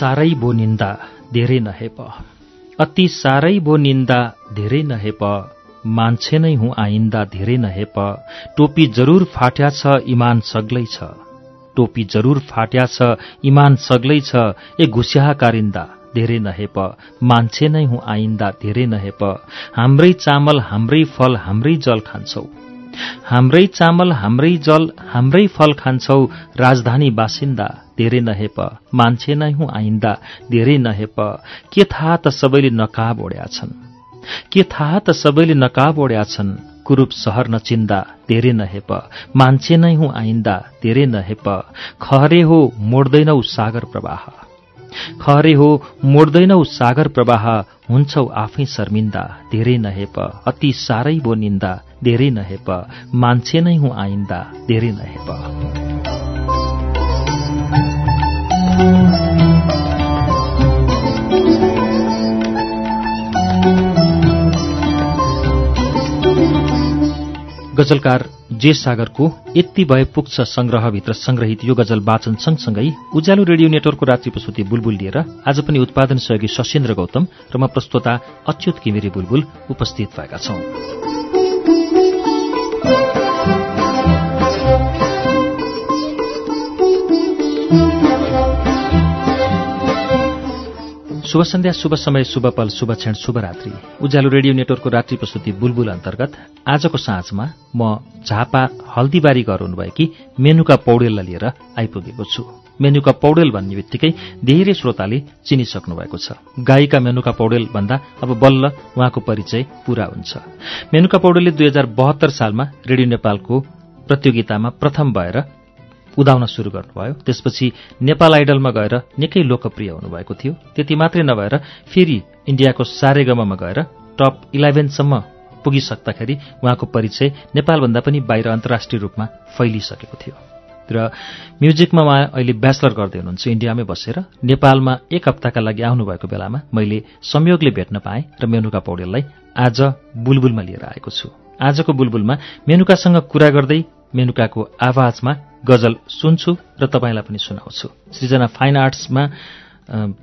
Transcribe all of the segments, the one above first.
साह्रै बो निन्दा धेरै नहेप। अति साह्रै बो निन्दा धेरै नहेप। मान्छे नै हुँ आइन्दा धेरै नहेप। टोपी जरूर फाट्या छ इमान सग्लै छ टोपी जरूर फाट्या छ इमान सग्लै छ ए घुस्याहा कारिन्दा धेरै नहेप। मान्छे नै हुँ आइन्दा धेरै नहेप। हाम्रै चामल हाम्रै फल हाम्रै जल खान्छौ। हाम्रै चामल हाम्रै जल हाम्रै फल खान्छौ। राजधानी बासिन्दा धेरै नहेप मान्छे नै हुँ आइन्दा धेरै नहेप। के थाहा त सबैले नकाब ओढ्या छन्? के थाहा त सबैले नकाब ओढ्या छन्? कुरूप सहर नचिन्दा धेरै नहेप। मान्छे नै हुँ आइन्दा धेरै नहेप। खहरे हो मोड्दैनौ सागर प्रवाह। खहरे हो मोड्दैनौ सागर प्रवाह। हुन्छौ आफै शर्मिन्दा धेरै नहेप। अति साह्रै बो निन्दा धेरै नहेप। मान्छे नै हुँ आइन्दा धेरै नहेप। गजलकार जे सागरको यति भए पुग्छ संग्रहभित्र संग्रहित यो गजल वाचन सँगसँगै उज्यालो रेडियो नेटवर्कको रात्रि प्रस्तुति बुलबुल लिएर आज पनि उत्पादन सहयोगी सशेन्द्र गौतम र म प्रस्तोता अच्युत किमिरी बुलबुल उपस्थित भएका छौं। शुभ सन्ध्या शुभ समय शुभ पल शुभ क्षण शुभ रात्रि। उज्यालो रेडियो नेटवर्कको रात्रि प्रस्तुति बुलबुल अन्तर्गत। आजको साँझमा म झापा हल्दीबारी घर हुनुभएकी मेनुका पौडेललाई लिएर आइपुगेको छु। मेनुका पौडेल भन्ने बित्तिकै धेरै श्रोताले चिनिसक्नु भएको छ। गायिका मेनुका पौडेल भन्दा अब बल्ल उहाँको परिचय पूरा हुन्छ। मेनुका पौडेलले दुई हजार बहत्तर सालमा रेडियो नेपालको प्रतियोगितामा प्रथम भएर उदाउन सुरु गर्नुभयो। त्यसपछि नेपाल आइडलमा गएर निकै लोकप्रिय हुनुभएको थियो। त्यति मात्रै नभएर फेरि इन्डियाको सारेगममा गएर टप इलेभेनसम्म पुगिसक्दाखेरि उहाँको परिचय नेपालभन्दा पनि बाहिर अन्तर्राष्ट्रिय रूपमा फैलिसकेको थियो। र म्युजिकमा उहाँ अहिले ब्याचलर गर्दै हुनुहुन्छ। इन्डियामै बसेर नेपालमा एक हप्ताका लागि आउनुभएको बेलामा मैले संयोगले भेट्न पाएँ र मेनुका पौडेललाई आज बुलबुलमा लिएर आएको छु। आजको बुलबुलमा मेनुकासँग कुरा गर्दै मेनुकाको आवाजमा गजल सुन्छु र तपाईँलाई पनि सुनाउँछु। सृजना फाइन आर्ट्समा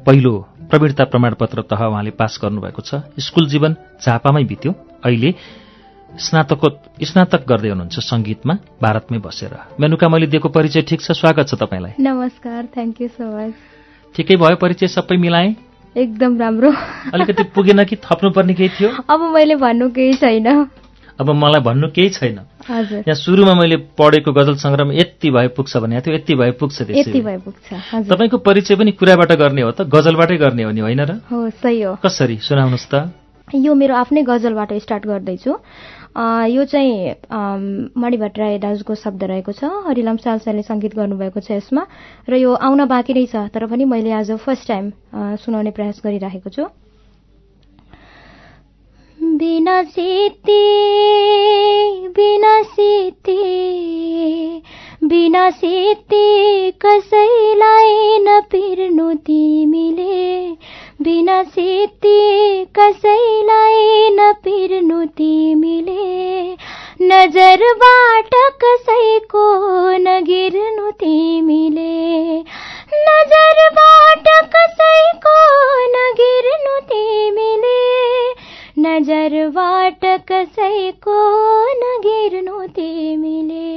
पहिलो प्रवीणता प्रमाणपत्र तह उहाँले पास गर्नुभएको छ। स्कुल जीवन झापामै बित्यो। अहिले स्नातको स्नातक गर्दै हुनुहुन्छ सङ्गीतमा भारतमै बसेर। मेनुका मैले दिएको परिचय ठिक छ? स्वागत छ तपाईँलाई। नमस्कार थ्याङ्क यू सो मच ठिकै भयो परिचय सबै मिलाएँ? एकदम राम्रो। अलिकति पुगेन कि थप्नुपर्ने केही थियो? अब मैले भन्नु केही छैन। अब मलाई भन्नु केही छैन। हजुर। यहाँ सुरुमा मैले पढेको गजल सङ्ग्रहमा यति भए पुग्छ भनेको थियो यति भए पुग्छ यति त्यसै भए पुग्छ हजुर। तपाईँको परिचय पनि कुराबाट गर्ने हो त? गजलबाटै गर्ने हो नि होइन र? हो सही हो। कसरी? सुनाउनुहोस् त। यो मेरो आफ्नै गजलबाट स्टार्ट गर्दैछु। यो चाहिँ मणि भट्टराई दाजुको शब्द रहेको छ। हरिलाम सालसाले सङ्गीत गर्नुभएको छ यसमा। र यो आउन बाँकी नै छ तर पनि मैले आज फर्स्ट टाइम सुनाउने प्रयास गरिराखेको छु। बिना सीते बिना सीते बिना सीते कसैलाई नपिर्नु तिमीले। बिना सीते कसैलाई नपिर्नु तिमीले। नजरबाट कसैको नगिर्नु तिमीले। नजरबाट कसैको नगिर्नु तिमीले। नजरबाट कसैको नगिर्नु तिमीले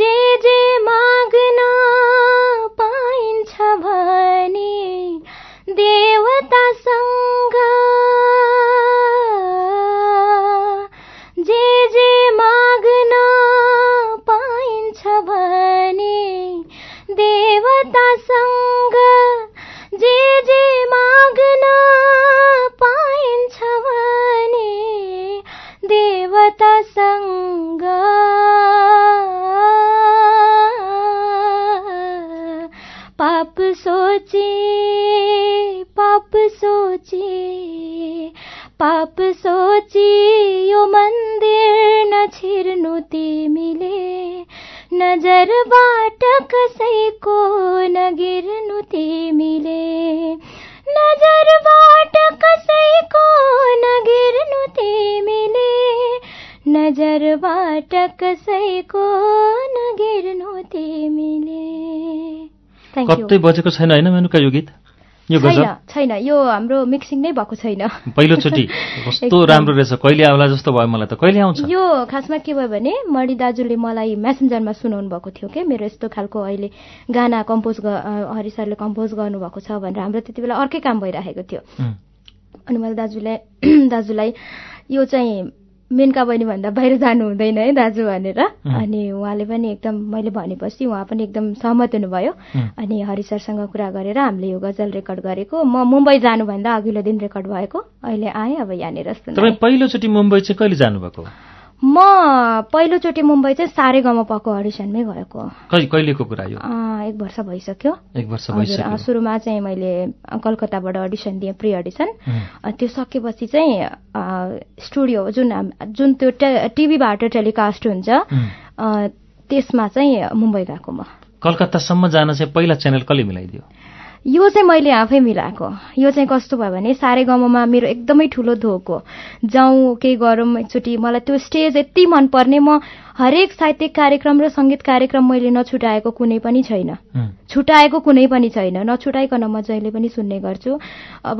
जे जे माग्न पाइन्छ भने देवतासँग जे जे माग्न पाइन्छ भने देवतासँग पाप सोचे पाप सोचे पाप सोचे यो मन्दिर नछिर्नु तिमीले नजरबाट कसैको नगिर्नु तिमीले नजरबाट कसैको नगिर्नु तिमीले नजरबाट कसैको नगिर्नु तिमीले. कतै बजेको छैन होइन मेनुका यो गीत? यो छैन यो हाम्रो मिक्सिङ नै भएको छैन। पहिलोचोटि। कस्तो। राम्रो रहेछ। कहिले आउला जस्तो भयो मलाई त। कहिले आउँछ? यो खासमा के भयो भने मणि दाजुले मलाई मेसेन्जरमा सुनाउनु भएको थियो कि? मेरो यस्तो खालको अहिले गाना कम्पोज हरि सरले कम्पोज गर्नुभएको छ भनेर हाम्रो त्यति बेला अर्कै काम भइरहेको थियो। अनि मैले दाजुलाई दाजुलाई यो चाहिँ मेनका बहिनी भन्दा बाहिर जानु हुँदैन है दाजु भनेर। अनि उहाँले पनि एकदम मैले भनेपछि उहाँ पनि एकदम सहमत हुनुभयो। अनि हरि सरसँग कुरा गरेर हामीले यो गजल रेकर्ड गरेको। म मुम्बई जानुभन्दा अघिल्लो दिन रेकर्ड भएको। अहिले आएँ अब यहाँनिर। तपाईँ पहिलोचोटि मुम्बई चाहिँ कहिले जानुभएको? म पहिलोचोटि मुम्बई चाहिँ सारे पको अडिसनमै गएको। कहिले कहिलेको कुरा यो? एक वर्ष भइसक्यो। एक वर्ष भइसक्यो। सुरुमा चाहिँ मैले कलकत्ताबाट अडिसन दिएँ प्रि अडिसन। त्यो सकेपछि चाहिँ स्टुडियो जुन जुन त्यो टिभीबाट टेलिकास्ट हुन्छ त्यसमा चाहिँ मुम्बई गएको म। कलकत्तासम्म जान चाहिँ पहिला च्यानल कसले मिलाइदियो? यो चाहिँ मैले आफै मिलाएको। यो चाहिँ कस्तो भयो भने सारे गाउँमा मेरो एकदमै ठुलो धोक हो। जाउँ केही गरौँ एकचोटि मलाई त्यो स्टेज यति मनपर्ने म हरेक साहित्यिक कार्यक्रम र सङ्गीत कार्यक्रम मैले नछुटाएको कुनै पनि छैन। छुटाएको कुनै पनि छैन। नछुटाइकन म जहिले पनि सुन्ने गर्छु। अब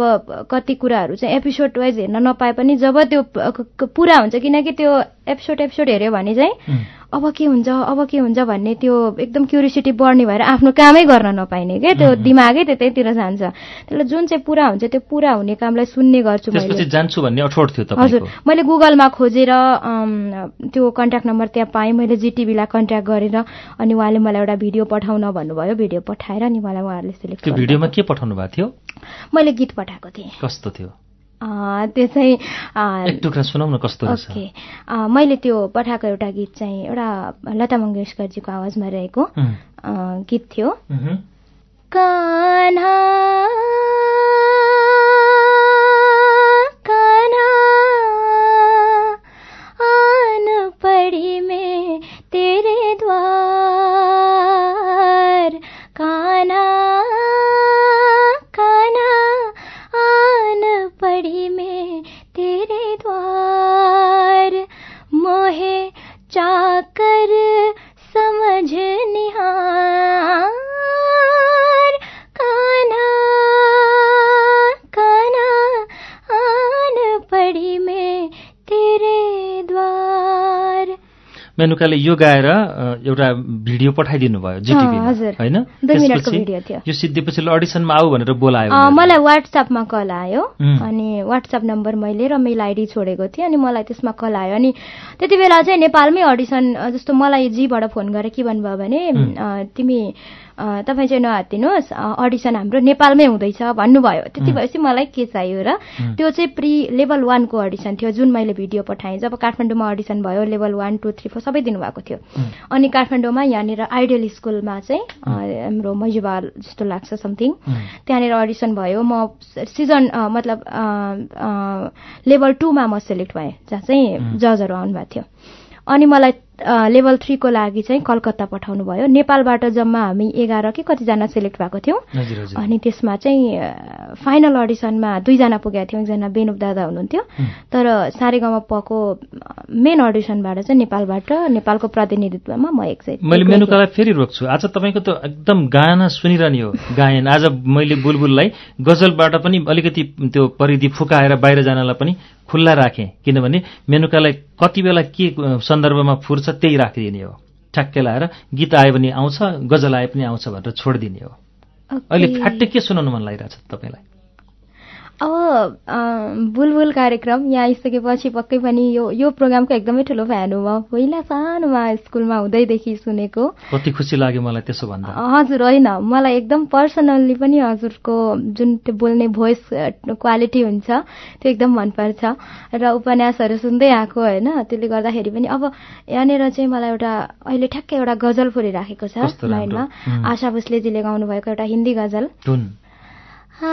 कति कुराहरू चाहिँ एपिसोड वाइज हेर्न नपाए पनि जब त्यो पुरा हुन्छ किनकि त्यो एपिसोड एपिसोड हेऱ्यो भने चाहिँ अब के हुन्छ अब के हुन्छ भन्ने त्यो एकदम क्युरियोसिटी बढ्ने भएर आफ्नो कामै गर्न नपाइने क्या त्यो दिमागै त्यतैतिर जान्छ। त्यसलाई जुन चाहिँ पुरा हुन्छ त्यो पुरा हुने कामलाई सुन्ने गर्छु मैले। जान्छु भन्ने अठोट थियो हजुर मैले गुगलमा खोजेर त्यो कन्ट्याक्ट नम्बर त्यहाँ पाएँ मैले जिटिभीलाई कन्ट्याक्ट गरेर अनि उहाँले मलाई एउटा भिडियो पठाउन भन्नुभयो। भिडियो पठाएर अनि मलाई उहाँहरूले सिलेक्ट त्यो भिडियोमा के पठाउनु भएको थियो? मैले गीत पठाएको थिएँ। कस्तो थियो? त्यो चाहिँ टुक्रा सुनाउ न कस्तो ओके। मैले त्यो पठाएको एउटा गीत चाहिँ एउटा लता मङ्गेशकरजीको आवाजमा रहेको गीत थियो। कान्हा मेनुकाले यो गाएर एउटा भिडियो पठाइदिनु भयो। होइन। यो सिद्धिपछि अडिसनमा आऊ भनेर बोलायो। मलाई वाट्सएपमा कल आयो. अनि वाट्सएप नम्बर मैले र मेल आइडी छोडेको थिएँ अनि मलाई त्यसमा कल आयो अनि त्यति बेला चाहिँ नेपालमै अडिसन जस्तो मलाई जीबाट फोन गरेर के भन्नुभयो भने तिमी तपाईँ चाहिँ नहातिनुहोस् अडिसन हाम्रो नेपालमै हुँदैछ भन्नुभयो। त्यति भएपछि मलाई के चाहियो र त्यो चाहिँ प्रि लेभल वानको अडिसन थियो जुन मैले भिडियो पठाएँ। जब काठमाडौँमा अडिसन भयो level one two three four सबै दिनुभएको थियो। अनि काठमाडौँमा यहाँनिर आइडियल स्कुलमा चाहिँ हाम्रो मैजुबाल जस्तो लाग्छ समथिङ। त्यहाँनिर अडिसन भयो। म सिजन मतलब लेभल टूमा म सेलेक्ट भएँ जहाँ चाहिँ जजहरू आउनुभएको थियो। अनि मलाई लेभल थ्रीको लागि चाहिँ कलकत्ता पठाउनु भयो नेपालबाट जम्मा हामी एघार कि कतिजना सेलेक्ट भएको थियौँ। अनि त्यसमा चाहिँ फाइनल अडिसनमा दुईजना पुगेका थियौँ। एकजना बेनुप दादा हुनुहुन्थ्यो। तर सारेगामा पको मेन अडिसनबाट चाहिँ नेपालबाट नेपालको प्रतिनिधित्वमा म एक चाहिँ मैले मेनुकालाई फेरि रोक्छु। आज तपाईँको त एकदम गाना सुनिरहने हो गायन। आज मैले बुलबुललाई गजलबाट पनि अलिकति त्यो परिधि फुकाएर बाहिर जानलाई पनि खुल्ला राखेँ। किनभने मेनुकालाई कति बेला के सन्दर्भमा फुर्छ त्यही राखिदिने हो। ठ्याक्कै लाएर गीत आयो भने आउँछ गजल आए पनि आउँछ भनेर छोडिदिने हो। अहिले फ्याट्टै के सुनाउनु मन लागिरहेछ तपाईँलाई? अब बुलबुल कार्यक्रम यहाँ आइसकेपछि पक्कै पनि यो यो प्रोग्रामको एकदमै ठुलो फ्यान हो म। पहिला सानोमा स्कुलमा हुँदैदेखि सुनेको। कति खुसी लाग्यो मलाई त्यसो भन्दा। हजुर होइन। मलाई एकदम पर्सनल्ली पनि हजुरको जुन त्यो बोल्ने भोइस क्वालिटी हुन्छ त्यो एकदम मनपर्छ। र उपन्यासहरू सुन्दै आएको होइन। त्यसले गर्दाखेरि पनि अब यहाँनिर चाहिँ मलाई एउटा अहिले ठ्याक्कै एउटा गजल फुरिराखेको छ। लाइनमा। उम्. आशा भोसलेजीले गाउनु भएको एउटा हिन्दी गजल। आ,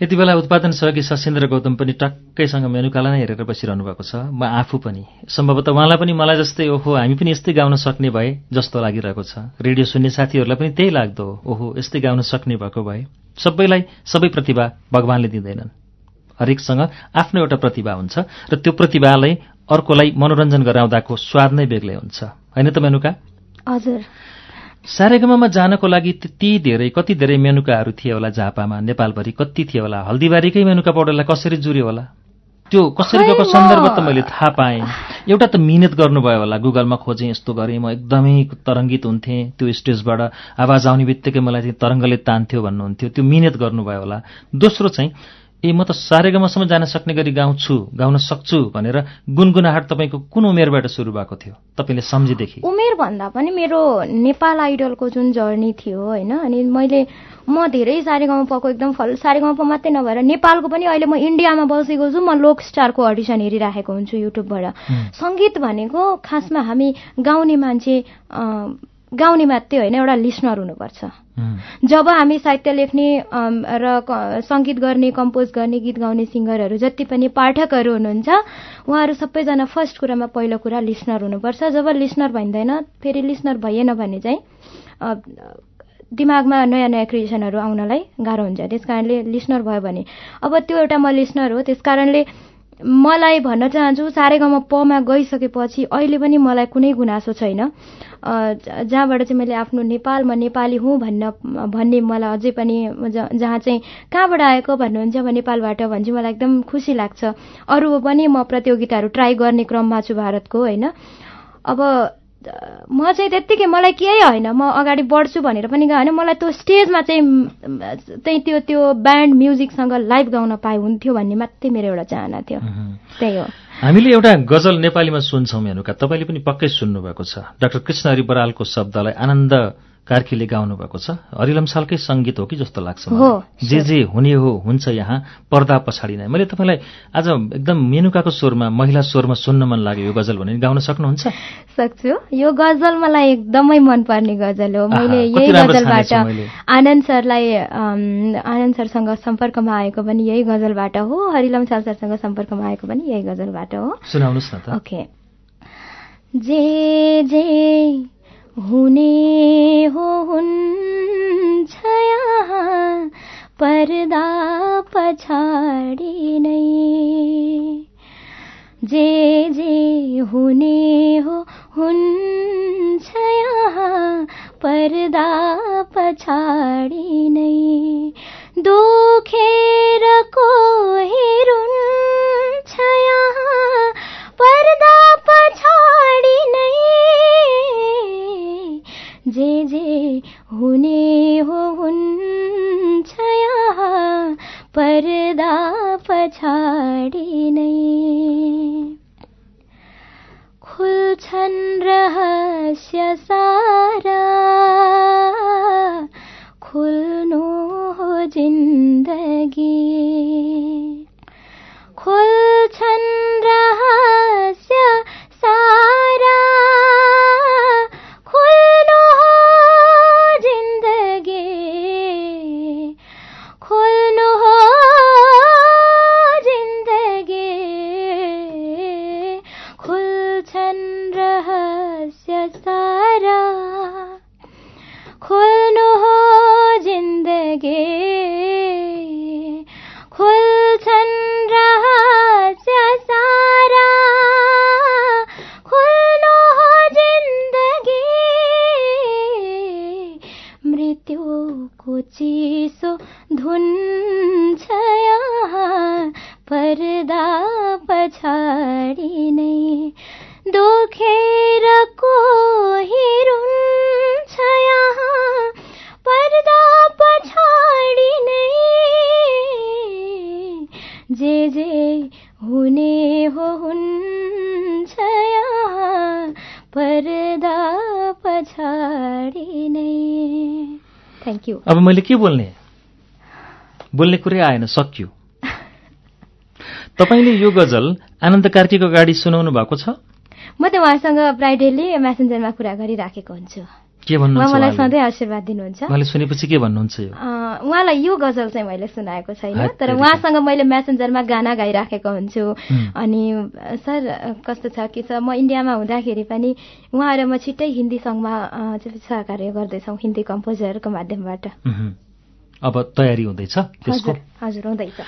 यति बेला उत्पादन सहयोगी सशेन्द्र गौतम पनि टक्कैसँग मेनुकालाई नै हेरेर बसिरहनु भएको छ। म आफू पनि। सम्भवतः उहाँलाई पनि मलाई जस्तै ओहो हामी पनि यस्तै गाउन सक्ने भए जस्तो लागिरहेको छ। रेडियो सुन्ने साथीहरूलाई पनि त्यही लाग्दो। हो ओहो यस्तै गाउन सक्ने भएको भए। सबैलाई सबै प्रतिभा भगवान्ले दिँदैनन्। हरेकसँग आफ्नो एउटा प्रतिभा हुन्छ र त्यो प्रतिभालाई अर्कोलाई मनोरञ्जन गराउँदाको स्वाद नै बेग्लै हुन्छ। होइन त मेनुका? हजुर। सारेगममा जानको लागि त्यति धेरै कति धेरै मेनुकाहरू थिए होला झापामा? नेपालभरि कति थिए होला? हल्दीबारीकै मेनुका पौडेललाई कसरी जुर्यो होला? त्यो कसरी गएको सन्दर्भ त मैले थाहा पाएँ। एउटा त मिहिनेत गर्नुभयो होला। गुगलमा खोजेँ यस्तो गरेँ म एकदमै तरङ्गित हुन्थेँ। त्यो स्टेजबाट आवाज आउने बित्तिकै मलाई चाहिँ तरङ्गले तान्थ्यो भन्नुहुन्थ्यो। त्यो मिहिनेत गर्नुभयो होला। दोस्रो चाहिँ ए म त सारेगमसम्म जान सक्ने गरी गाउँछु गाउन सक्छु भनेर गुनगुनाहट तपाईँको कुन उमेरबाट सुरु भएको थियो? तपाईँले सम्झिदेखि। उमेर भन्दा पनि मेरो नेपाल आइडलको जुन जर्नी थियो होइन अनि मैले म धेरै सारेगाउँपाको एकदम फल सारेगाउँपा मात्रै नभएर नेपालको पनि अहिले म इन्डियामा बसेको छु म लोक स्टारको अडिसन हेरिराखेको हुन्छु युट्युबबाट। सङ्गीत भनेको खासमा हामी गाउने मान्छे गाउने मात्रै होइन एउटा लिसनर हुनुपर्छ। जब हामी साहित्य लेख्ने र सङ्गीत गर्ने कम्पोज गर्ने गीत गाउने सिङ्गरहरू जति पनि पाठकहरू हुनुहुन्छ उहाँहरू सबैजना फर्स्ट कुरामा पहिलो कुरा लिसनर हुनुपर्छ। जब लिसनर भइँदैन फेरि लिसनर भइएन भने चाहिँ दिमागमा नयाँ नयाँ क्रिएसनहरू आउनलाई गाह्रो हुन्छ। त्यस कारणले लिसनर भयो भने। अब त्यो एउटा म लिसनर हो त्यस कारणले मलाई भन्न चाहन्छु सारेगाउँमा पमा गइसकेपछि अहिले पनि मलाई कुनै गुनासो छैन। जहाँबाट चाहिँ मैले आफ्नो नेपाल म नेपाली हुँ भन्न भन्ने मलाई अझै पनि जहाँ चाहिँ कहाँबाट आएको भन्नुहुन्छ अब नेपालबाट भने चाहिँ मलाई एकदम खुसी लाग्छ। अरू पनि म प्रतियोगिताहरू ट्राई गर्ने क्रममा छु भारतको होइन। अब म चाहिँ त्यत्तिकै मलाई केही होइन। म अगाडि बढ्छु भनेर पनि गएँ होइन। मलाई त्यो स्टेजमा चाहिँ चाहिँ त्यो त्यो ब्यान्ड म्युजिकसँग लाइभ गाउन पाए हुन्थ्यो भन्ने मात्रै मेरो एउटा चाहना थियो। त्यही हो। हामीले एउटा गजल नेपालीमा सुन्छौँ हेर्नुका तपाईँले पनि पक्कै सुन्नुभएको छ। डाक्टर कृष्णहरि बरालको शब्दलाई आनन्द कार्कीले गाउनु भएको छ हरिलम सालकै सङ्गीत हो कि जस्तो लाग्छ जे जे हुने हो हुन्छ यहाँ पर्दा पछाडि नै। मैले तपाईँलाई आज एकदम मेनुकाको स्वरमा महिला स्वरमा सुन्न मन लाग्यो यो गजल भने गाउन सक्नुहुन्छ? सक्छु। यो गजल मलाई एकदमै मनपर्ने गजल हो। मैले यही गजलबाट। आनन्द सरलाई आनन्द सरसँग सम्पर्कमा आएको पनि यही गजलबाट हो। हरिलम साल सरसँग सम्पर्कमा आएको पनि यही गजलबाट हो। सुनाउनुहोस् न त। ओके। जे जे हुने हो हुन्छ पर्दा पछाडि नै। जे जे हुने हो हुन्छ पर्दा पछाडि नै। दुखेर रुन्छ यहाँ पर्दा हुने हो हुन्छ पर्दा पछाडि नै? खुल्छन् रहस्य सारा अब मैले के बोल्ने? बोल्ने कुरै आएन सकियो। तपाईँले यो गजल आनन्द कार्कीको अगाडि सुनाउनु भएको छ? म त उहाँसँग प्राय डेली मेसेन्जरमा कुरा गरिराखेको हुन्छु। के भन्नुहुन्छ मलाई? सधैँ आशीर्वाद दिनुहुन्छ उहाँले सुनेपछि के भन्नुहुन्छ यो उहाँलाई यो गजल चाहिँ मैले सुनाएको छैन तर। उहाँसँग मैले मेसेन्जरमा गाना गाइराखेको हुन्छु। अनि सर कस्तो छ कि सर म इन्डियामा हुँदाखेरि पनि उहाँ र म छिट्टै हिन्दी सङ्घमा सहकार्य गर्दैछौँ हिन्दी कम्पोजरको माध्यमबाट। अब तयारी हुँदैछ त्यसको हजुर हुँदैछ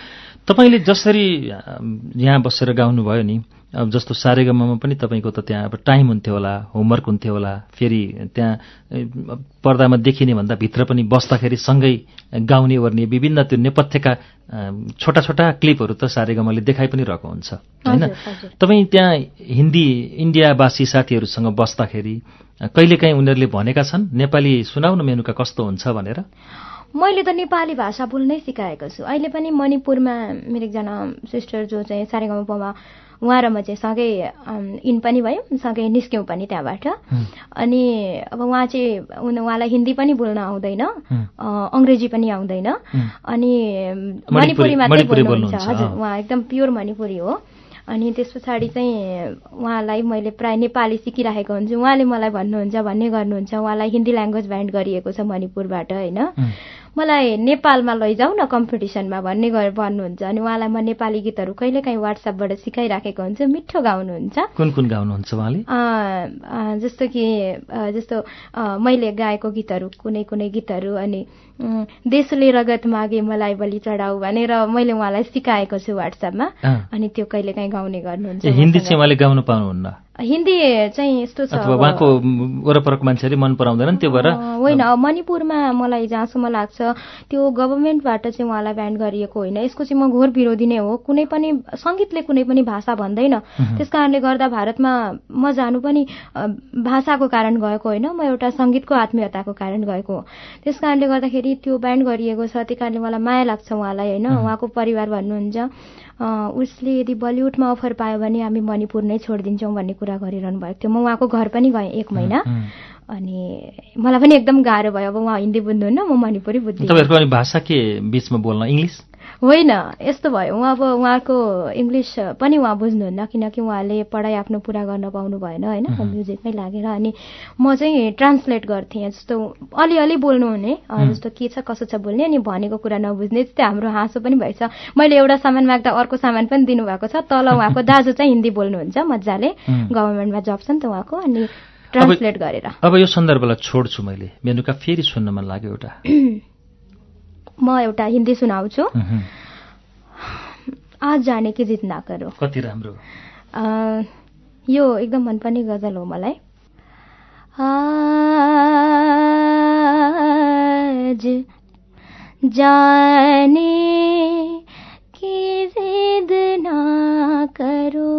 तपाईँले जसरी यहाँ बसेर गाउनुभयो नि अब जस्तो सारेगममा पनि तपाईँको त त्यहाँ अब टाइम हुन्थ्यो होला होमवर्क हुन्थ्यो होला फेरि त्यहाँ पर्दामा देखिने भन्दा भित्र पनि बस्दाखेरि सँगै गाउने ओर्ने विभिन्न त्यो नेपथ्यका छोटा छोटा क्लिपहरू त सारेगमले देखाइ पनि रहेको हुन्छ होइन। तपाईँ त्यहाँ हिन्दी इन्डियावासी साथीहरूसँग बस्दाखेरि कहिलेकाहीँ उनीहरूले भनेका छन्? नेपाली सुनाउन मेनुका कस्तो हुन्छ भनेर? मैले त नेपाली भाषा बोल्नै सिकाएको छु। अहिले पनि मणिपुरमा मेरो एकजना सिस्टर जो चाहिँ सारेगामामा उहाँ र म चाहिँ सँगै इन पनि भयौँ सँगै निस्क्यौँ पनि त्यहाँबाट। अनि अब उहाँ चाहिँ उहाँलाई हिन्दी पनि बोल्न आउँदैन अङ्ग्रेजी पनि आउँदैन। अनि मणिपुरी- मात्रै बोल्नुहुन्छ हजुर। उहाँ एकदम प्योर मणिपुरी हो। अनि त्यस पछाडि चाहिँ उहाँलाई मैले प्राय नेपाली सिकिराखेको हुन्छु। उहाँले मलाई भन्नुहुन्छ भन्ने गर्नुहुन्छ। उहाँलाई हिन्दी ल्याङ्ग्वेज ब्यान्ड गरिएको छ मणिपुरबाट होइन। मलाई नेपालमा लैजाऊ न कम्पिटिसनमा भन्ने गरेर भन्नुहुन्छ। अनि उहाँलाई म नेपाली गीतहरू कहिलेकाहीँ वाट्सएपबाट सिकाइराखेको हुन्छु। मिठो गाउनुहुन्छ। कुन कुन गाउनुहुन्छ उहाँले? जस्तो कि जस्तो मैले गाएको गीतहरू कुनै कुनै गीतहरू अनि देशले रगत मागे मलाई बलि चढाऊ भनेर मैले उहाँलाई सिकाएको छु वाट्सएपमा। अनि त्यो कहिलेकाहीँ गाउने गर्नुहुन्छ हिन्दी। चाहिँ उहाँले गाउन पाउनुहुन्न? हिन्दी चाहिँ यस्तो छ उहाँको वरपरको मान्छेहरूले मन पराउँदैनन् त्यो भएर होइन मणिपुरमा मलाई जहाँसम्म लाग्छ त्यो गभर्मेन्टबाट चाहिँ उहाँलाई ब्यान्ड गरिएको होइन। यसको चाहिँ म घोर विरोधी नै हो। कुनै पनि सङ्गीतले कुनै पनि भाषा भन्दैन। त्यस कारणले गर्दा भारतमा म जानु पनि भाषाको कारण गएको होइन। म एउटा सङ्गीतको आत्मीयताको कारण गएको हो। त्यस कारणले गर्दाखेरि त्यो ब्यान्ड गरिएको छ। त्यही कारणले मलाई माया लाग्छ उहाँलाई होइन। उहाँको परिवार भन्नुहुन्छ। उसले यदि बलिउडमा अफर पायो भने हामी मणिपुर नै छोडिदिन्छौँ भन्ने कुरा गरिरहनु भएको थियो। म उहाँको घर पनि गएँ एक महिना. अनि मलाई पनि एकदम गाह्रो भयो। अब उहाँ हिन्दी बुझ्नुहुन्न म मणिपुरी बुझ्दिनँ। तपाईँहरूको अनि भाषा के बिचमा बोल्न? इङ्ग्लिस? होइन यस्तो भयो। उहाँ अब उहाँको इङ्ग्लिस पनि उहाँ बुझ्नुहुन्न किनकि उहाँले पढाइ आफ्नो पुरा गर्न पाउनु भएन होइन? म्युजिकमै लागेर अनि म चाहिँ ट्रान्सलेट गर्थेँ जस्तो अलिअलि बोल्नुहुने जस्तो के छ कसो छ बोल्ने अनि भनेको कुरा नबुझ्ने त्यस्तै हाम्रो हाँसो पनि भएछ। मैले एउटा सामान माग्दा अर्को सामान पनि दिनुभएको छ तल उहाँको दाजु चाहिँ हिन्दी बोल्नुहुन्छ मजाले. गभर्मेन्टमा जब छ नि त उहाँको अनि ट्रान्सलेट गरेर। अब यो सन्दर्भलाई छोड्छु मैले। मेनुका फेरि सुन्न मन लाग्यो एउटा। म एउटा हिन्दी सुनाउँछु। आज जाने कि जित ना करो? कति राम्रो? यो एकदम मनपर्ने गजल हो मलाई। आज जाने की जिद ना करो?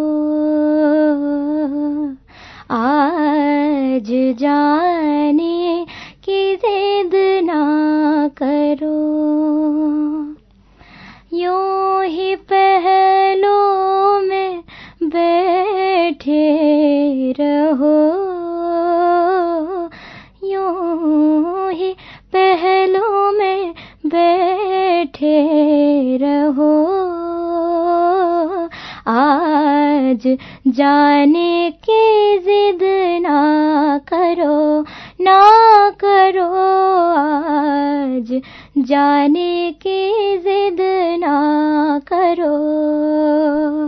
आज जाने की जिद करो। यूँ ही पहलों में बैठे रहो। यूँ ही पहलों में बैठे रहो। आज जाने की जिद ना करो ना करो। जाने की जिद ना करो।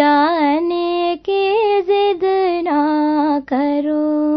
जाने की जिद ना करो।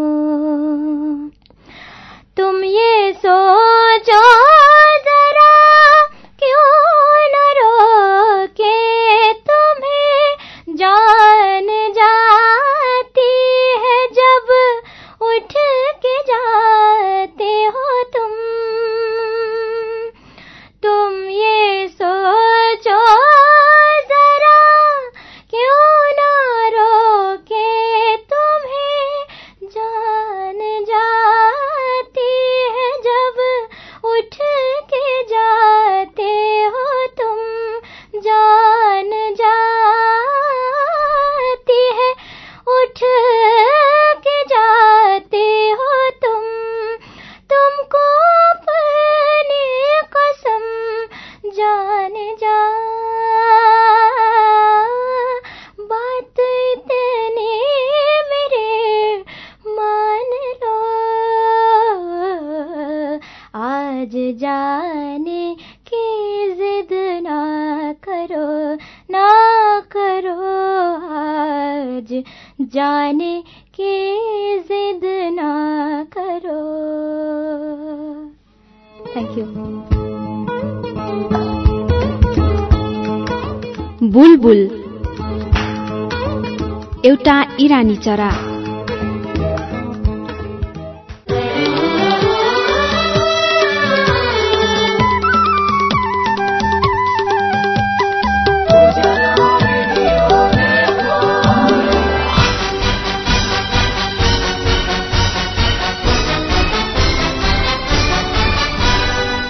इरानी चरा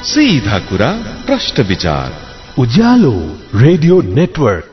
सीधा कुरा प्रश्न विचार। Ujyaalo radio network.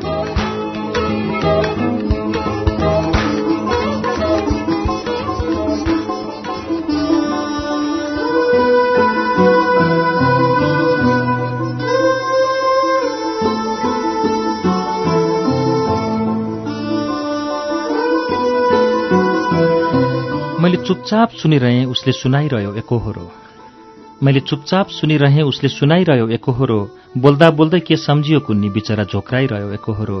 चुपचाप सुनिरहेँ उसले सुनाइरह्यो एकोहोरो। मैले चुपचाप सुनिरहेँ उसले सुनाइरह्यो एकोहोरो। बोल्दा बोल्दै के सम्झियो कुन्नी बिचरा झोक्राइरह्यो एकोहोरो।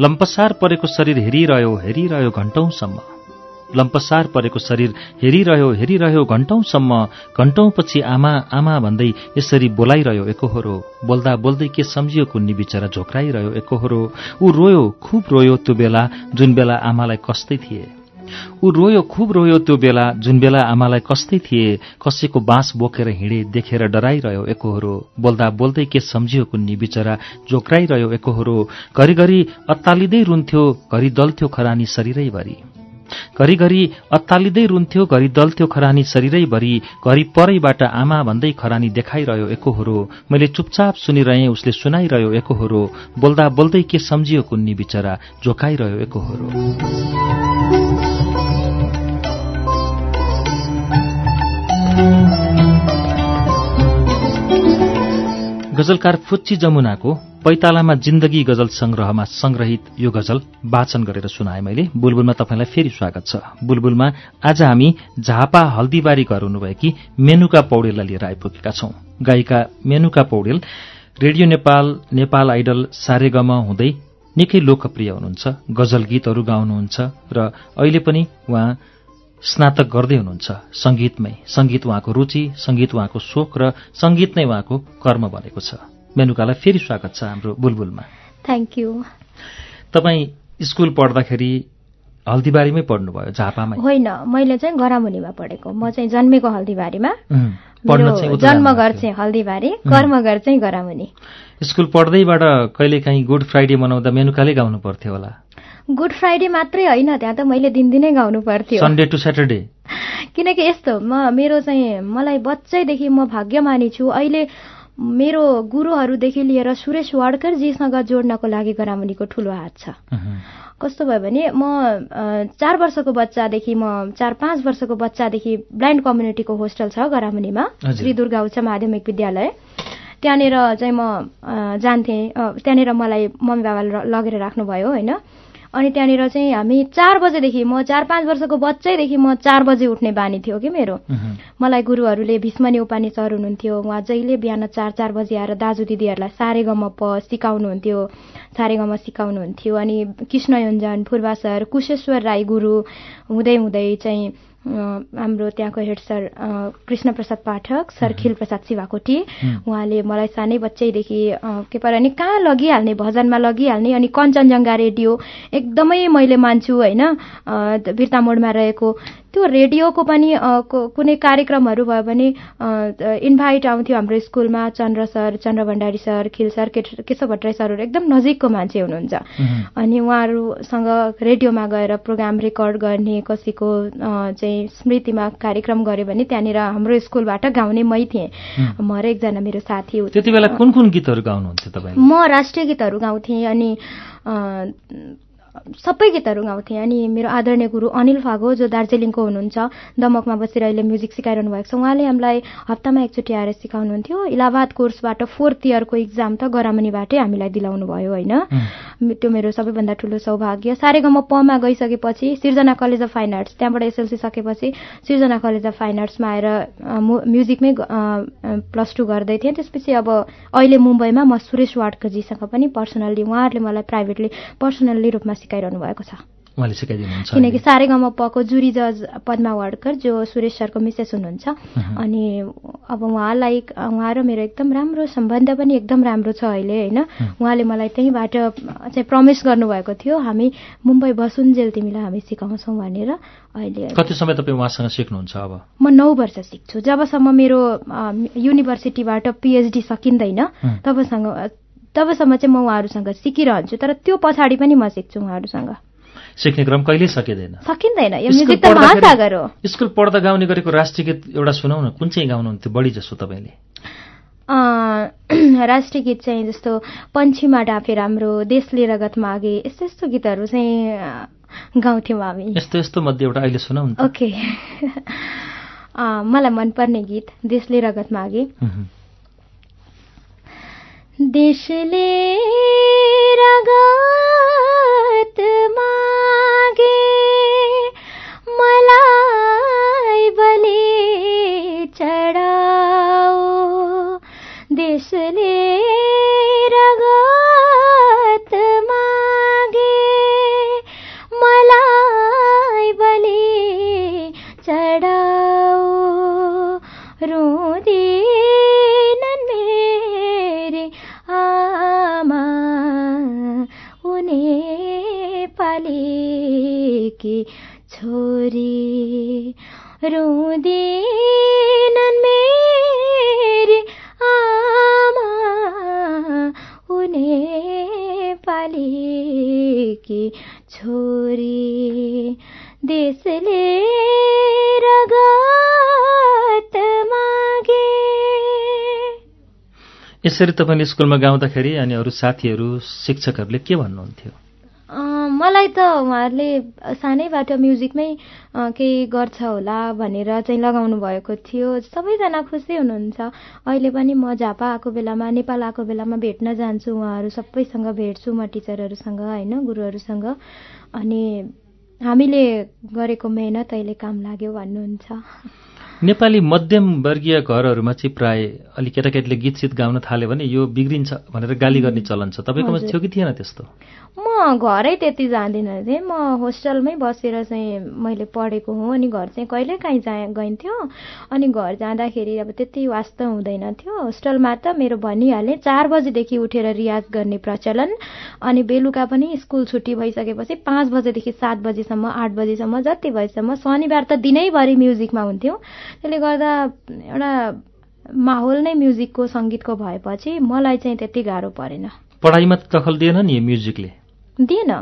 लम्पसार परेको शरीर हेरिरह्यो हेरिरह्यो घण्टौंसम्म लम्पसार परेको शरीर हेरिरह्यो हेरिरह्यो घण्टौंसम्म घण्टौंपछि आमा आमा भन्दै यसरी बोलाइरह्यो एकोहोरो। बोल्दा बोल्दै के सम्झियो कुन्नी बिचरा झोक्राइरह्यो एकोहोरो। ऊ रोयो खुब रोयो त्यो बेला जुन बेला आमालाई कस्तै थिए। ऊ रोयो खुब रोयो त्यो बेला जुन बेला आमालाई कस्तै थिए कसैको बाँस बोकेर हिँडे देखेर डराइरह्यो एकोहोरो। बोल्दा बोल्दै के सम्झियो कुन्नी बिचरा जोक्राइरह्यो एकोहोरो। घरिघरि अत्तालिँदै रुन्थ्यो घरि दल्थ्यो खरानी शरीरैभरि। घरिघरि अत्तालिँदै रुन्थ्यो घरि दल्थ्यो खरानी शरीरैभरि। घरि परैबाट आमा भन्दै खरानी देखाइरह्यो एकोहोरो। मैले चुपचाप सुनिरहेँ उसले सुनाइरह्यो एकोहोरो। बोल्दा बोल्दै के सम्झियो कुन्नी बिचरा जोकाइरह्यो एकोहोरो। गजलकार फुच्ची जमुनाको पैतालामा जिन्दगी गजल संग्रहमा संग्रहित यो गजल वाचन गरेर सुनाए मैले। बुलबुलमा तपाईँलाई फेरि स्वागत छ। बुलबुलमा आज हामी झापा हल्दीबारी घर हुनुभएकी मेनुका पौडेललाई लिएर आइपुगेका छौं। गायिका मेनुका पौडेल रेडियो नेपाल नेपाल आइडल सारेगम हुँदै निकै लोकप्रिय हुनुहुन्छ गजल गीतहरू गाउनुहुन्छ र अहिले पनि उहाँ स्नातक गर्दै हुनुहुन्छ। संगीतमै संगीत उहाँको रुचि संगीत उहाँको शोक र संगीत नै उहाँको कर्म बनेको छ। मेनुकालाई फेरि स्वागत छ हाम्रो बुलबुलमा। थ्याङ्क यू तपाईँ स्कुल पढ्दाखेरि हल्दीबारीमै पढ्नुभयो झापामै? होइन मैले चाहिँ गरामुनिमा पढेको। म चाहिँ जन्मेको हल्दीबारीमा। जन्मघर चाहिँ हल्दीबारी कर्मघर चाहिँ गरामुनि। स्कुल पढ्दैबाट कहिलेकाहीँ गुड फ्राइडे मनाउँदा मेनुकाले गाउनु पर्थ्यो होला। गुड फ्राइडे मात्रै होइन त्यहाँ त मैले दिनदिनै गाउनु पर्थ्यो। सन्डे टु स्याटरडे किनकि यस्तो म मेरो चाहिँ मलाई बच्चैदेखि म भाग्यमानी छु। अहिले मेरो गुरुहरूदेखि लिएर सुरेश वाडकरजीसँग जोड्नको लागि गरामुनिको ठुलो हात छ। कस्तो भयो भने म चार वर्षको बच्चादेखि म चार पाँच वर्षको बच्चादेखि ब्लाइन्ड कम्युनिटीको होस्टल छ गरामुनिमा। श्री दुर्गा उच्च माध्यमिक विद्यालय। त्यहाँनिर चाहिँ म जान्थेँ। त्यहाँनिर मलाई मम्मी बाबाले लगेर राख्नुभयो होइन। अनि त्यहाँनिर चाहिँ हामी चार बजेदेखि म चार पाँच वर्षको बच्चैदेखि म चार बजे उठ्ने बानी थियो कि मेरो। मलाई गुरुहरूले भीष्मनी उपाने सर हुनुहुन्थ्यो उहाँ जहिले बिहान चार चार बजी आएर दाजु दिदीहरूलाई सारेगम प सिकाउनुहुन्थ्यो सारेगम सिकाउनुहुन्थ्यो। अनि कृष्ण योञ्जन फुर्वा सर कुशेश्वर राई गुरु हुँदै हुँदै चाहिँ हाम्रो त्यहाँको head sir Krishna Prasad Pathak sir Khil Prasad Shivakoti उहाँले मलाई सानै बच्चैदेखि के पऱ्यो भने कहाँ लगिहाल्ने भजनमा लगिहाल्ने अनि कञ्चनजङ्घा रेडियो एकदमै मैले मान्छु होइन? अ, त- बिर्ता मोडमा रहेको त्यो रेडियोको पनि कुनै कार्यक्रमहरू भयो भने इन्भाइट आउँथ्यो हाम्रो स्कुलमा Chandra sir Chandra Bhandari sir Khil sir Keshav Bhattarai सरहरू एकदम नजिकको मान्छे हुनुहुन्छ। अनि उहाँहरूसँग रेडियोमा गएर प्रोग्राम रेकर्ड गर्ने कसैको चाहिँ स्मृतिमा कार्यक्रम गऱ्यो भने त्यहाँनिर हाम्रो स्कुलबाट गाउने मै थिएँ। म र एकजना मेरो साथी त्यति बेला कुन कुन गीतहरू गाउनुहुन्थ्यो तपाईँ? म राष्ट्रिय गीतहरू गाउँथेँ अनि सबै गीतहरू गाउँथेँ अनि मेरो आदरणीय गुरु अनिल फागो जो दार्जिलिङको हुनुहुन्छ दमकमा बसेर अहिले म्युजिक सिकाइरहनु भएको छ। उहाँले हामीलाई हप्तामा एकचोटि आएर सिकाउनुहुन्थ्यो। इलाहाबाद कोर्सबाट फोर्थ इयरको इक्जाम त गरामुनिबाटै हामीलाई दिलाउनु भयो होइन त्यो मेरो सबैभन्दा ठुलो सौभाग्य। सारेगम पमा गइसकेपछि Sirjana college of fine arts त्यहाँबाट एसएलसी सकेपछि सिर्जना कलेज अफ फाइन आर्ट्समा आएर म्युजिकमै प्लस टू गर्दै थिएँ। त्यसपछि अब अहिले मुम्बईमा म सुरेश वाडकरजीसँग पनि पर्सनल्ली उहाँहरूले मलाई प्राइभेटली पर्सनल्ली रूपमा सिकाइरहनु भएको छ। उहाँले सिकाइदिनुहुन्छ। किनकि सारेगम पको जुरी जज पद्मा वाडकर जो सुरेश सरको मिसेस हुनुहुन्छ। अनि अब उहाँलाई उहाँ र मेरो एकदम राम्रो सम्बन्ध पनि एकदम राम्रो छ अहिले होइन? उहाँले मलाई त्यहीँबाट चाहिँ प्रमिस गर्नुभएको थियो हामी मुम्बई बसुन्जेल तिमीलाई हामी सिकाउँछौँ भनेर अहिले कति समय तपाईँ उहाँसँग सिक्नुहुन्छ अब? म नौ वर्ष सिक्छु। जबसम्म मेरो युनिभर्सिटीबाट पिएचडी सकिँदैन तबसँग तबसम्म चाहिँ म उहाँहरूसँग सिकिरहन्छु तर त्यो पछाडि पनि म सिक्छु उहाँहरूसँग। सिक्ने क्रम कहिल्यै सकिँदैन। सकिँदैन यो म्युजिक त महासागर हो। स्कुल पढ्दा गाउने गरेको राष्ट्रिय गीत एउटा सुनाउ न कुन चाहिँ गाउनुहुन्थ्यो? बढी जसो तपाईँले। राष्ट्रिय गीत चाहिँ जस्तो पन्छीमा डाँफे राम्रो देशले रगत मागे यस्तो यस्तो गीतहरू चाहिँ गाउँथ्यौँ हामी। यस्तो यस्तो मध्ये एउटा अहिले सुनाउ न त। ओके। मलाई मनपर्ने गीत देशले रगत मागे। देशले रगत मागे मलाई रुँदिनन् मेरी आमा उनी पालेकी छोरी देशले रगत मागे यसरी तपाईँले स्कुलमा गाउँदाखेरि अनि अरू साथीहरू शिक्षकहरूले के भन्नुहुन्थ्यो? मलाई त उहाँहरूले सानैबाट म्युजिकमै केही गर्छ होला भनेर चाहिँ लगाउनु भएको थियो। सबैजना खुसी हुनुहुन्छ। अहिले पनि म झापा आएको बेलामा नेपाल आएको बेलामा भेट्न जान्छु उहाँहरू सबैसँग भेट्छु म टिचरहरूसँग होइन गुरुहरूसँग। अनि हामीले गरेको मेहनत अहिले काम लाग्यो भन्नुहुन्छ। नेपाली मध्यम वर्गीय घरहरूमा चाहिँ प्राय अलिक केटाकेटीले गीत सित गाउन थाल्यो भने यो बिग्रिन्छ भनेर गाली गर्ने चलन छ। तपाईँकोमा। थियो कि थिएन त्यस्तो? म घरै त्यति जाँदिनँ थिएँ म होस्टेलमै बसेर चाहिँ मैले पढेको हुँ अनि घर चाहिँ कहिले काहीँ जा गइन्थ्यो। अनि घर जाँदाखेरि अब त्यति वास्ता हुँदैन थियो। होस्टेलमा त मेरो भनिहालेँ चार बजीदेखि उठेर रियाज गर्ने प्रचलन। अनि बेलुका पनि स्कुल छुट्टी भइसकेपछि पाँच बजेदेखि सात बजीसम्म आठ बजीसम्म जति भएसम्म शनिबार त दिनैभरि म्युजिकमा हुन्थ्यो। त्यसले गर्दा एउटा माहौल नै म्युजिकको सङ्गीतको भएपछि मलाई चाहिँ त्यति गाह्रो परेन। पढाइमा दखल दिएन नि म्युजिकले? दिएन।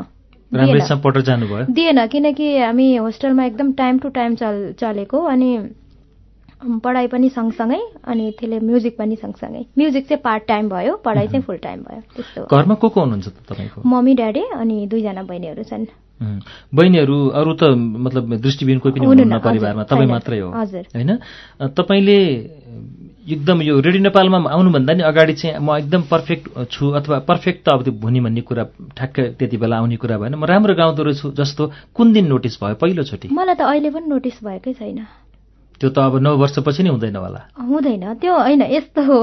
राम्रैसँग पढेर जानुभयो? दिएन किनकि हामी होस्टेलमा एकदम टाइम टु टाइम चल चलेको अनि पढाइ पनि सँगसँगै अनि त्यसले म्युजिक पनि सँगसँगै। म्युजिक चाहिँ पार्ट टाइम भयो पढाइ चाहिँ फुल टाइम भयो त्यस्तो। घरमा को को हुनुहुन्छ तपाईँको? मम्मी ड्याडी अनि दुईजना बहिनीहरू छन्। बहिनीहरू अरू त मतलब दृष्टिबिन कोही पनि हुनुहुन्न, परिवारमा तपाईँ। मात्रै हो। होइन? तपाईँले एकदम यो रेडियो नेपालमा आउनुभन्दा नि अगाडि चाहिँ म एकदम पर्फेक्ट छु अथवा पर्फेक्ट त अब त्यो हुने भन्ने कुरा ठ्याक्कै त्यति बेला आउने कुरा भएन। म राम्रो गाउँदो रहेछु जस्तो कुन दिन नोटिस भयो? पहिलोचोटि। मलाई त अहिले पनि नोटिस भएकै छैन। त्यो त अब नौ वर्षपछि नै हुँदैन होला। हुँदैन। त्यो होइन यस्तो हो।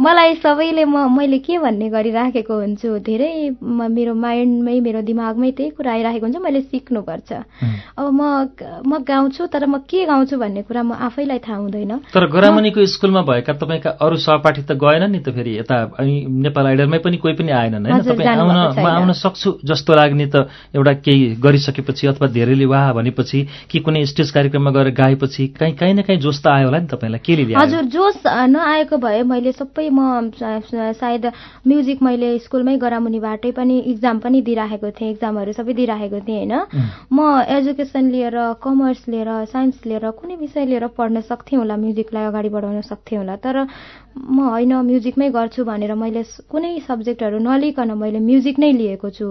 मलाई सबैले म मैले के भन्ने गरिराखेको हुन्छु धेरै मेरो माइन्डमै मेरो दिमागमै त्यही कुरा आइराखेको हुन्छ मैले सिक्नुपर्छ. अब म म गाउँछु तर म के गाउँछु भन्ने कुरा म आफैलाई थाहा हुँदैन। तर गरामनीको स्कुलमा भएका तपाईँका अरू सहपाठी त गएनन् नि त फेरि यता अनि नेपाल आइडलमै पनि कोही पनि आएनन् होइन? तपाईँ आउन म। आउन सक्छु जस्तो लाग्ने त एउटा केही गरिसकेपछि अथवा धेरैले वाह भनेपछि कि कुनै स्टेज कार्यक्रममा गएर गाएपछि कहीँ काहीँ न काहीँ जोस त आयो होला नि तपाईँलाई। के लिएर? हजुर जोस नआएको भए मैले सबै म सायद म्युजिक मैले स्कुलमै गरामुनिबाटै पनि इक्जाम पनि दिइराखेको थिएँ इक्जामहरू सबै दिइराखेको थिएँ होइन। म एजुकेसन लिएर कमर्स लिएर साइन्स लिएर कुनै विषय लिएर पढ्न सक्थेँ होला म्युजिकलाई अगाडि बढाउन सक्थेँ होला तर म होइन म्युजिकमै गर्छु भनेर मैले कुनै सब्जेक्टहरू नलिकन मैले म्युजिक नै लिएको छु।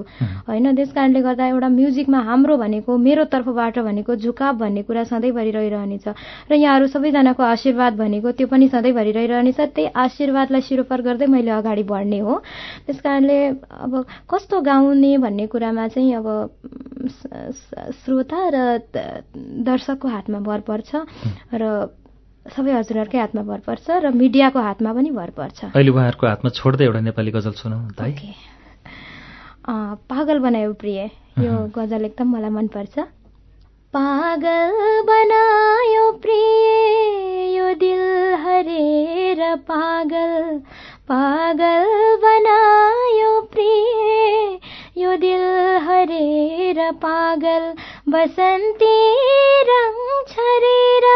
होइन त्यस कारणले गर्दा एउटा म्युजिकमा हाम्रो भनेको मेरो तर्फबाट भनेको झुकाव भन्ने कुरा सधैँभरि रहिरहनेछ। र यहाँहरू सबैजनाको आशीर्वाद भनेको त्यो पनि सधैँभरि रहिरहनेछ त्यही आशीर्वादलाई शिरोपर गर्दै मैले अगाडि बढ्ने हो। त्यस कारणले अब कस्तो गाउने भन्ने कुरामा चाहिँ अब श्रोता र दर्शकको हातमा भर पर्छ र सबै हजुरहरूकै हातमा भर पर्छ र मिडियाको हातमा पनि भर पर्छ। अहिले उहाँहरूको हातमा छोड्दै एउटा नेपाली गजल सुनाउनु पागल बनायो प्रिय यो गजल एकदम मलाई मनपर्छ। पागल बनायो प्रिय यो दिल हरेर पागल। पागल बनायो प्रिय यो दिल हरेर पागल। बसन्ती रङ छरेर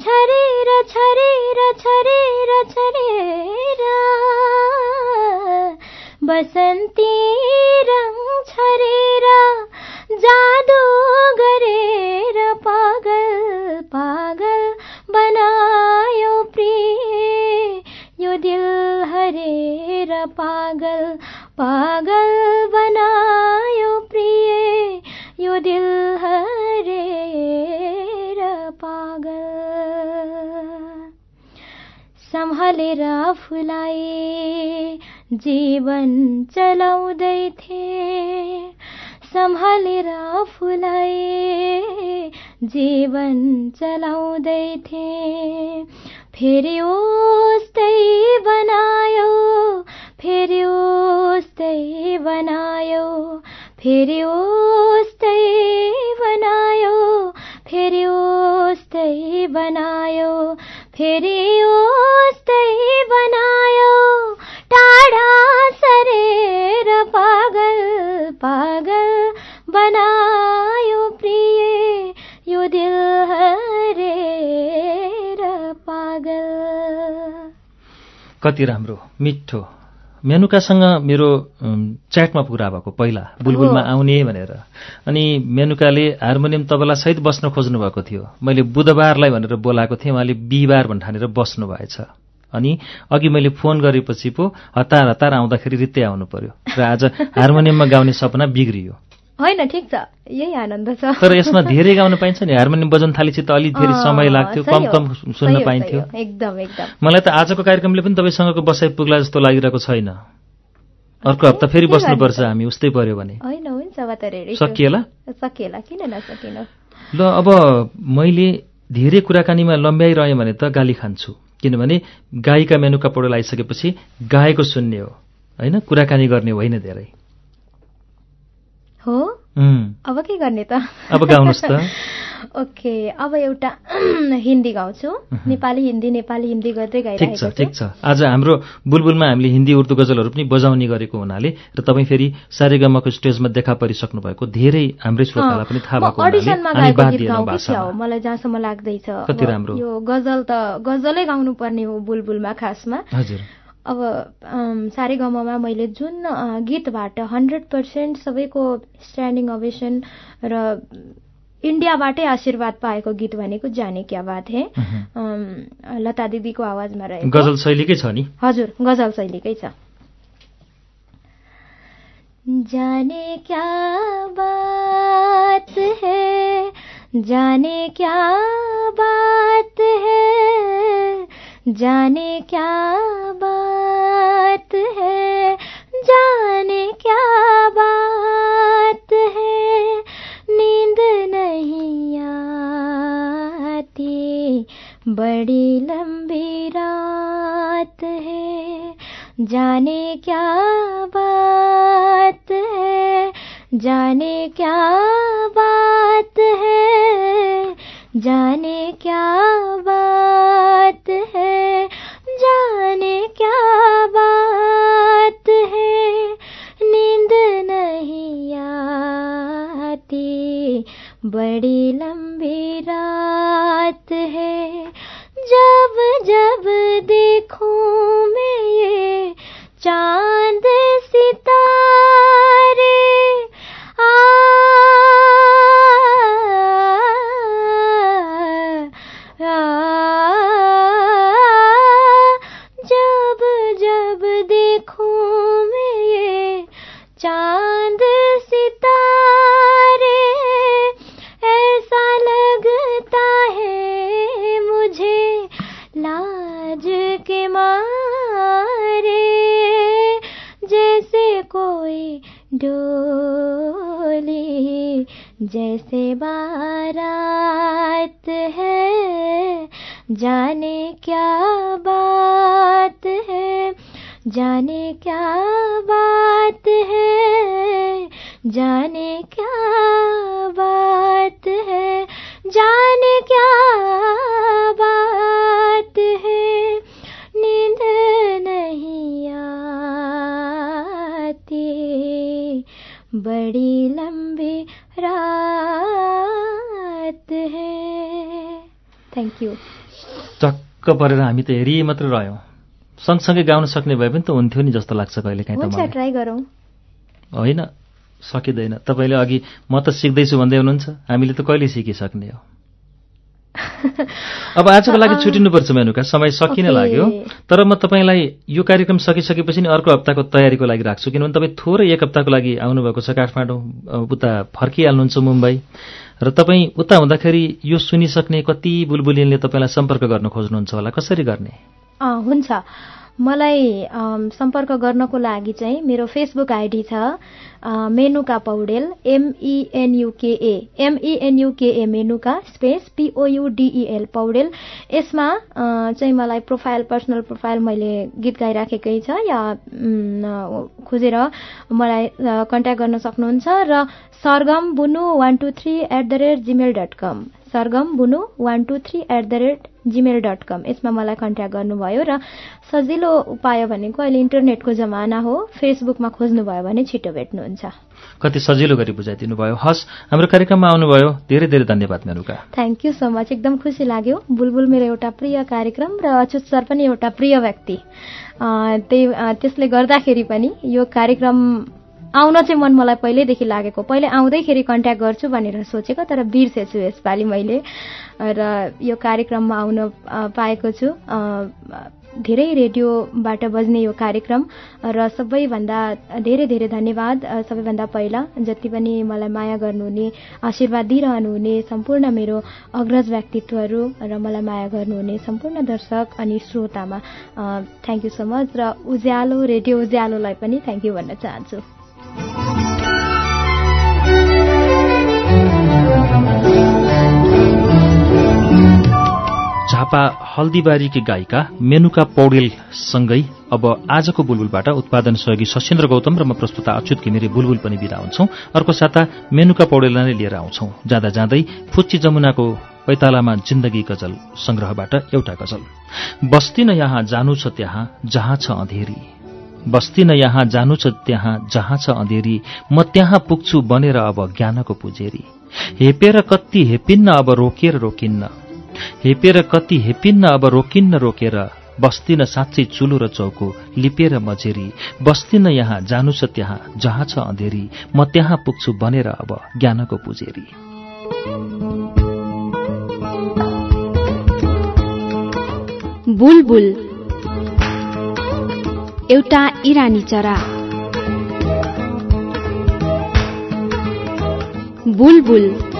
छरेर छरेर छरेर छरेर। बसन्ती रङ छरेर जादु गरेर पागल पागल बनायो प्रिय। यो दिल हरेर पागल पागल बनायो प्रिय। यो दिल हरेर पागल। सम्हालेर आफूलाई जीवन चलाउँदै थिए सम्हालेर आफूलाई जीवन चलाउँदै थिए। फेरि उस्तै बनायो फेरि उस्तै बनायो फेरि उस्तै बनायो फेरि उस्तै बनायो फेरि उस्तै बनायो। टाढा सरेर पागल पागल कति राम्रो मिठो। मेनुकासँग मेरो च्याटमा कुरा भएको पहिला बुलबुलमा आउने भनेर। अनि मेनुकाले हार्मोनियम तबलासहित बस्न खोज्नु भएको थियो। मैले बुधबारलाई भनेर बोलाएको थिएँ उहाँले बिहिबार भन्ठानेर बस्नु भएछ अनि अघि मैले फोन गरेपछि पो हतार हतार आउँदाखेरि रित्तै आउनु पर्यो। र आज हार्मोनियममा गाउने सपना बिग्रियो। होइन ठिक छ। यही आनन्द छ। तर यसमा धेरै गाउन पाइन्छ नि हार्मोनियम बजाउन थालेपछि त अलि धेरै समय लाग्थ्यो कम कम सुन्न पाइन्थ्यो। एकदम एकदम। मलाई त आजको कार्यक्रमले पनि तपाईँसँगको बसाइ पुग्ला जस्तो लागिरहेको छैन। अर्को हप्ता फेरि बस्नुपर्छ? हामी उस्तै पर्यो भने। होइन हुन्छ। सकिएला? सकिएला किन नसकिनु? ल अब मैले धेरै कुराकानीमा लम्ब्याइरहेँ भने त गाली खान्छु। किनभने गायिका मेनुका पौडेल आइसकेपछि गाएको सुन्ने हो होइन? कुराकानी गर्ने होइन धेरै। हो? अब के गर्ने त? अब गाउनुहोस् त। ओके अब एउटा हिन्दी गाउँछु। नेपाली हिन्दी नेपाली हिन्दी गर्दै ठिक छ ठिक छ। आज हाम्रो बुलबुलमा हामीले हिन्दी उर्दू गजलहरू पनि बजाउने गरेको हुनाले र तपाईँ फेरि सारेगमको स्टेजमा देखा परिसक्नु भएको धेरै हाम्रै श्रोतालाई पनि थाहा भएको मलाई जहाँसम्म लाग्दैछ। यो गजल त गजलै गाउनु पर्ने हो बुलबुलमा खासमा। हजुर। अब सारेगममा मैले जुन गीतबाट हन्ड्रेड पर्सेन्ट सबैको स्ट्यान्डिङ अवेसन र इन्डियाबाटै आशीर्वाद पाएको गीत भनेको जाने क्या बात है। लता दिदीको आवाजमा रहेको। गजल शैलीकै छ नि। हजुर गजल शैलीकै छ। जाने क्या बात है जाने क्या बात है। जाने क्या बात है, जाने क्या बात है, नींद नहीं आती, बड़ी लंबी रात है, जाने क्या बात है, जाने क्या बात है, जाने क्या बात बड़ी लंबी रात है। जब जब देखूँ मैं ये चाँद सितारे आ, जब जब देखूँ मैं ये चाँद जैसे बारात है जाने क्या बात है जाने क्या बात है जाने थ्याङ्क यू टक्क परेर हामी त हेरि मात्र रह्यौँ। सँगसँगै गाउन सक्ने भए पनि त हुन्थ्यो नि जस्तो लाग्छ कहिले काहीँ ट्राई गरौँ। होइन सकिँदैन। तपाईँले अघि म त सिक्दैछु भन्दै हुनुहुन्छ। हामीले त कहिले सिकिसक्ने हो? अब आजको लागि छुटिनुपर्छ मेनुका। समय सकिन। लाग्यो। तर म तपाईँलाई यो कार्यक्रम सकिसकेपछि नि अर्को हप्ताको तयारीको लागि राख्छु। किनभने तपाईँ थोरै एक हप्ताको लागि आउनुभएको छ काठमाडौँ। उता फर्किहाल्नुहुन्छ मुम्बई। र तपाईँ उता हुँदाखेरि यो सुनिसक्ने कति बुलबुलिनले तपाईँलाई सम्पर्क गर्न खोज्नुहुन्छ होला? कसरी गर्ने? हुन्छ। मलाई सम्पर्क गर्नको लागि चाहिँ मेरो फेसबुक आइडी छ। Menuka Paudel M E N U K A M E N U K A Menuka space P O U D E L Paudel यसमा चाहिँ मलाई प्रोफाइल पर्सनल प्रोफाइल मैले गीत गाइराखेकै छ या खोजेर मलाई कन्ट्याक्ट गर्न सक्नुहुन्छ र Sargam Bunu one two three at the rate Gmail dot com Sargam Bunu one two three at the rate Gmail dot com यसमा मलाई कन्ट्याक्ट गर्नुभयो र सजिलो उपाय भनेको अहिले इन्टरनेटको जमाना हो फेसबुकमा खोज्नुभयो भने छिटो भेट्नुहुन्छ कति सजिलो गरी बुझाइदिनु भयो। हस् हाम्रो कार्यक्रममा आउनुभयो। धेरै धेरै धन्यवाद Menuka. Thank you so much एकदम खुसी लाग्यो। बुलबुल मेरो एउटा प्रिय कार्यक्रम र अच्युत सर पनि एउटा प्रिय व्यक्ति। त्यही त्यसले गर्दाखेरि पनि यो कार्यक्रम आउन चाहिँ मन मलाई पहिल्यैदेखि लागेको। पहिले आउँदैखेरि कन्ट्याक्ट गर्छु भनेर सोचेको तर बिर्सेछु यसपालि मैले। र यो कार्यक्रममा आउन पाएको छु। धेरै रेडियोबाट बज्ने यो कार्यक्रम र सबैभन्दा धेरै धेरै धन्यवाद सबैभन्दा पहिला। जति पनि मलाई माया गर्नुहुने आशीर्वाद दिइरहनुहुने सम्पूर्ण मेरो अग्रज व्यक्तित्वहरू र मलाई माया गर्नुहुने सम्पूर्ण दर्शक अनि श्रोतामा थ्याङ्क यू सो मच र उज्यालो रेडियो उज्यालोलाई पनि थ्याङ्क यू भन्न चाहन्छु। झापा हल्दीबारीकी गायिका मेनुका पौडेलसँगै अब आजको बुलबुलबाट उत्पादन सहयोगी सशेन्द्र गौतम र म प्रस्तुता अच्युत घिमिरे बुलबुल पनि बिदा हुन्छौं। अर्को साता मेनुका पौडेललाई लिएर आउँछौं। जाँदा जाँदै फुच्ची जमुनाको पैतालामा जिन्दगी गजल संग्रहबाट एउटा गजल। बस्ती न यहाँ जानु छ त्यहाँ जहाँ छ अँधेरी। बस्ती न यहाँ जानु छ त्यहाँ जहाँ छ अँधेरी। म त्यहाँ पुग्छु बनेर अब ज्ञानको पुजेरी। हेपेर कति हेपिन्न अब रोकेर रोकिन्न। हेपेर कति हेपिन्न अब रोकिन्न रोकेर बस्दिन साँच्चै चुलो र चौको लिपेर मझेरी बस्दिन यहाँ जानु छ त्यहाँ जहाँ छ अँधेरी। म त्यहाँ पुग्छु बनेर अब ज्ञानको पुजेरी। बुलबुल। एउटा इरानी चरा। बुलबुल।